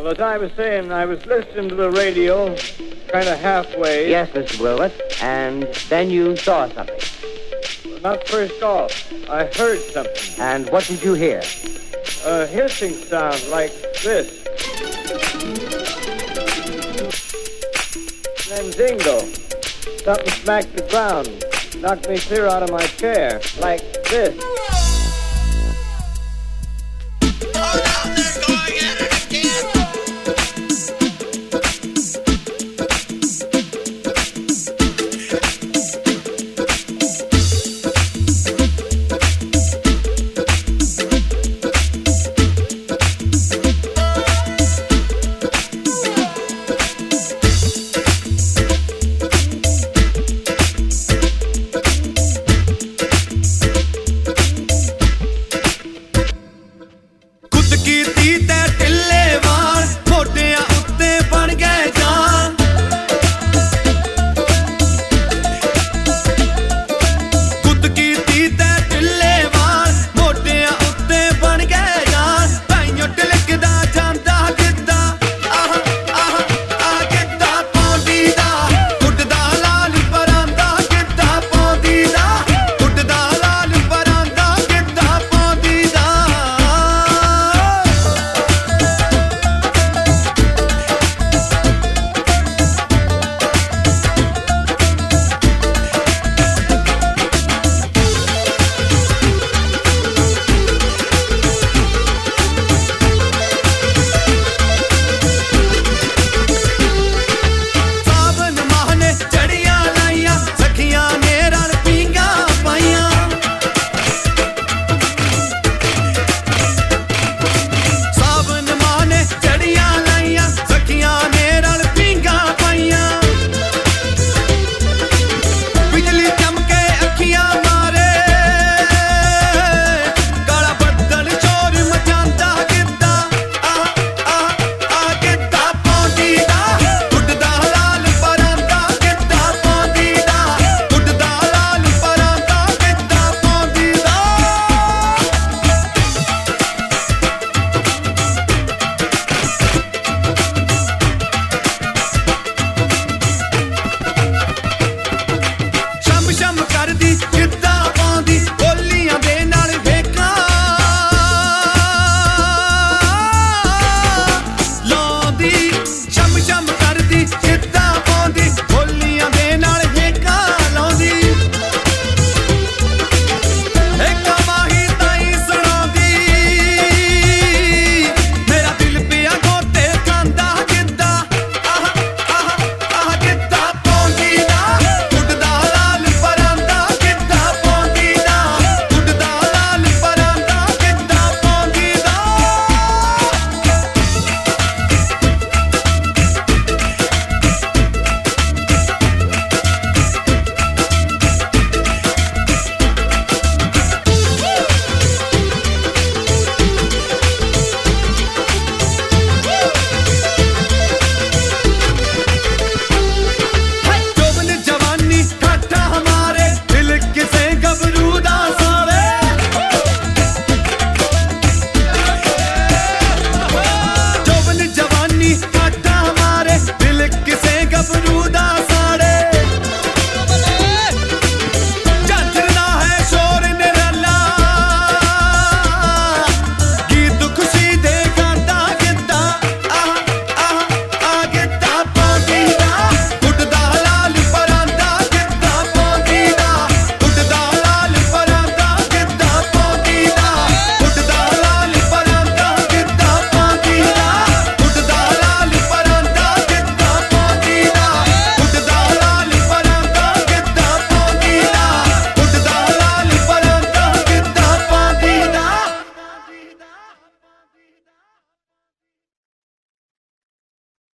Well, as I was saying, I was listening to the radio, kind of halfway. Yes, Mr. Blewett, And then you saw something. Not first off. I heard something. And what did you hear? A hissing sound like this. Then zingo. Something smacked the ground. Knocked me clear out of my chair. Like this.